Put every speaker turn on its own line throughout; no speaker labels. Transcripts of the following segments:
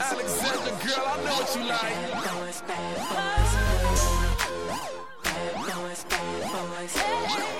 Alexander, girl, I know what you like.
Bad boys, bad boys, bad boys, bad boys, bad boys.
Hey.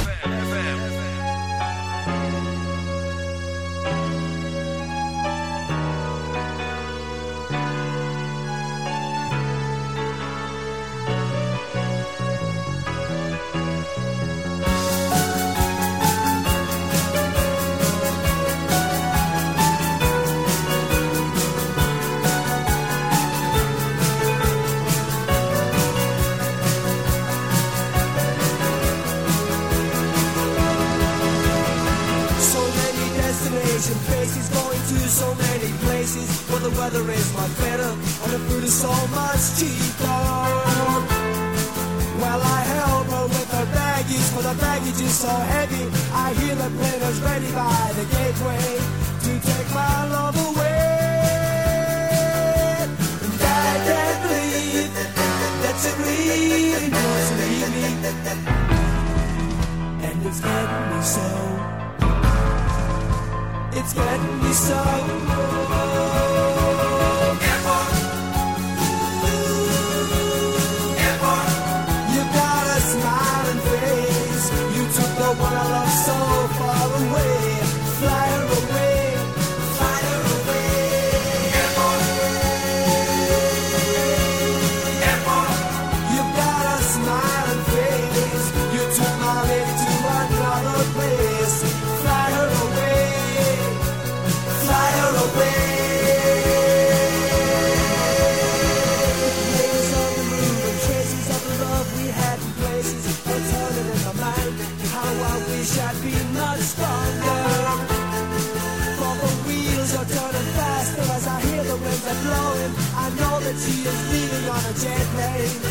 jet
name.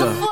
go.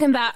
talking about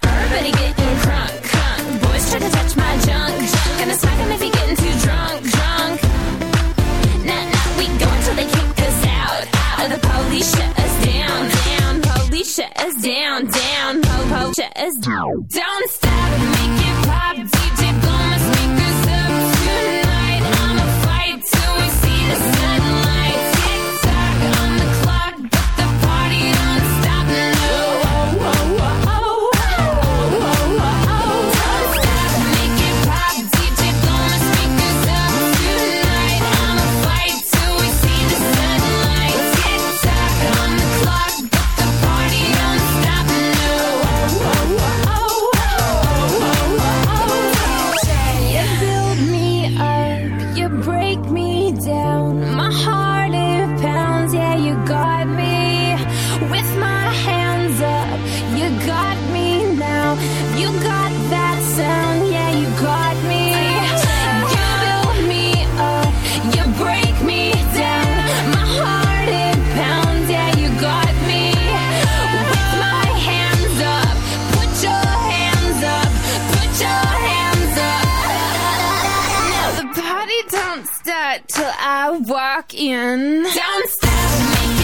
don't start till I walk in. Don't stop,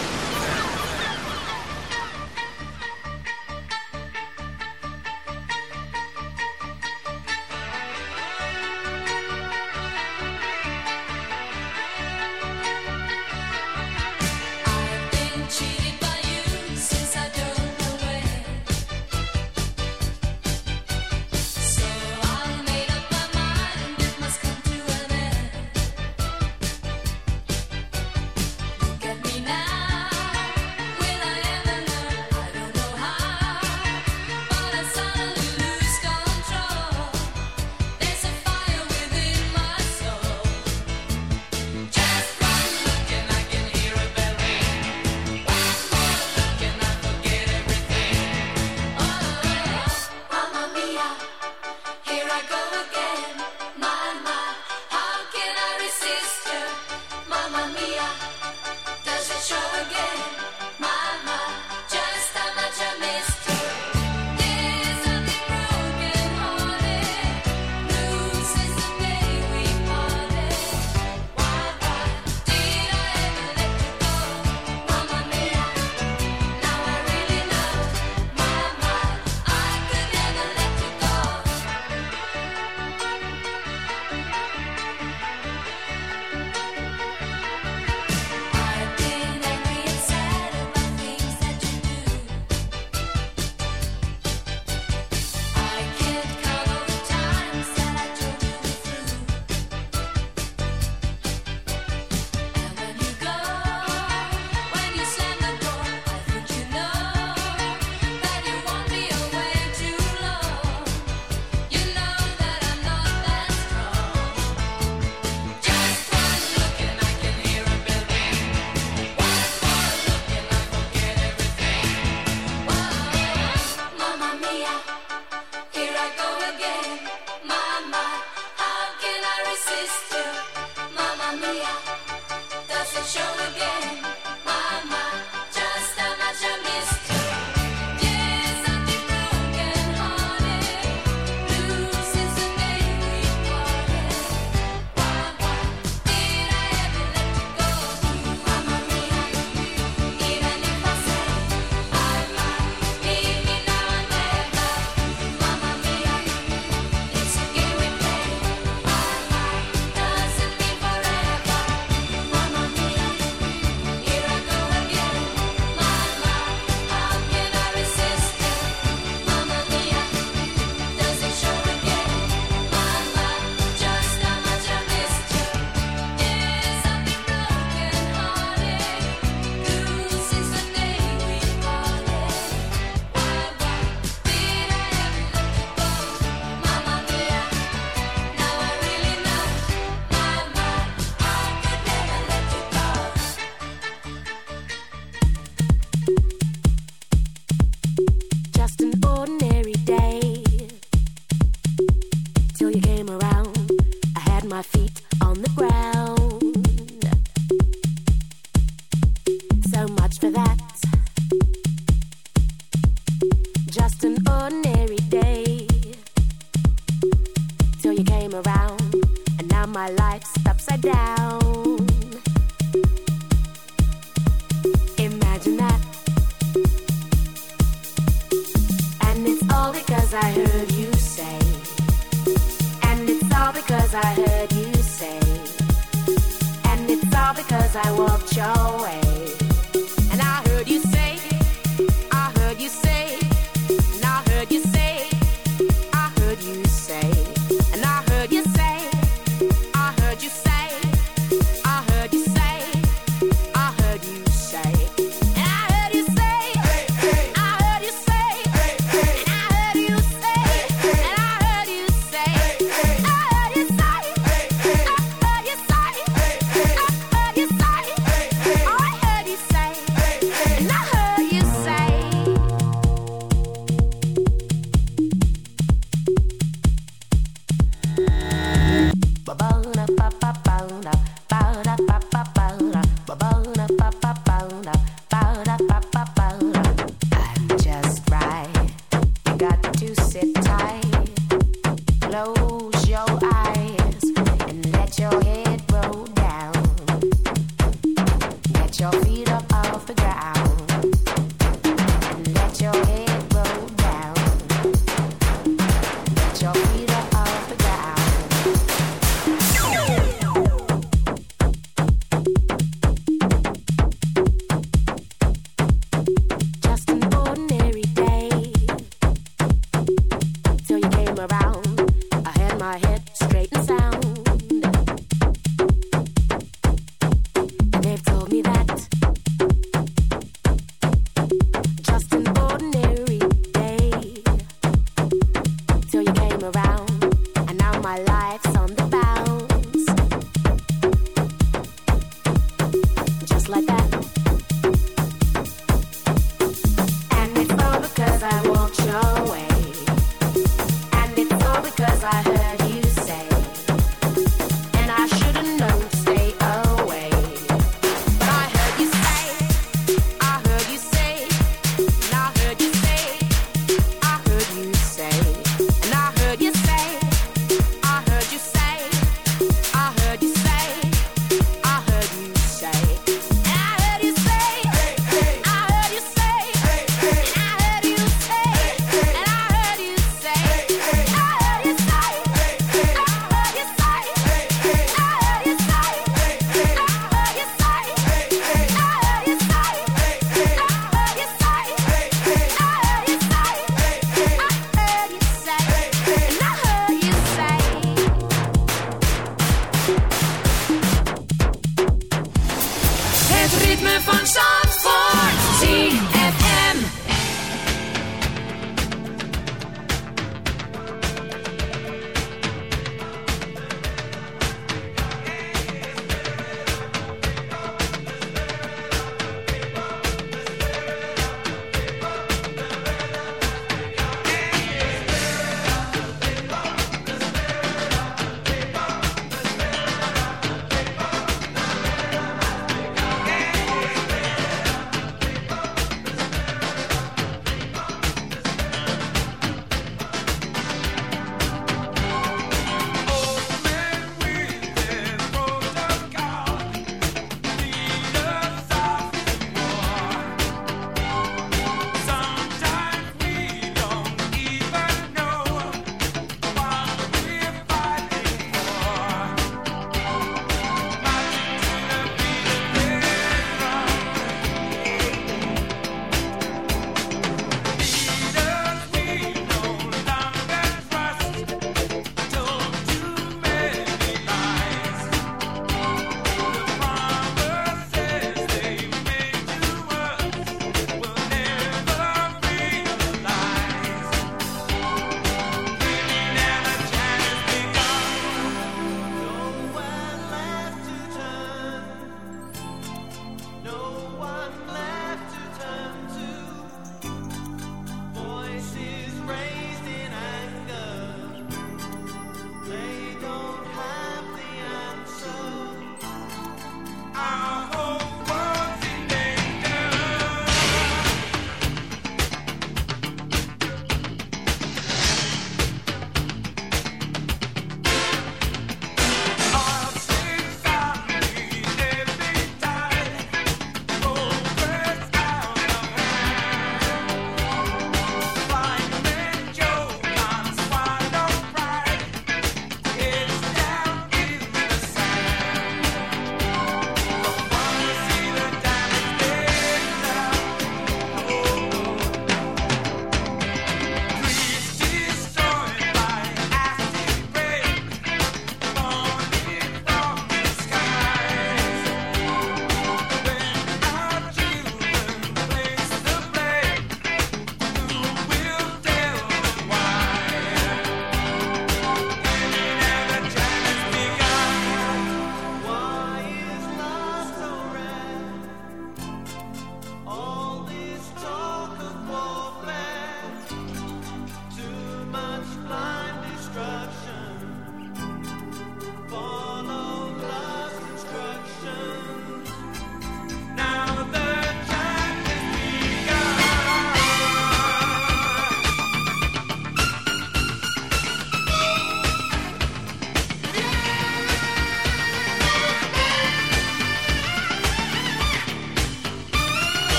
Mama Mia.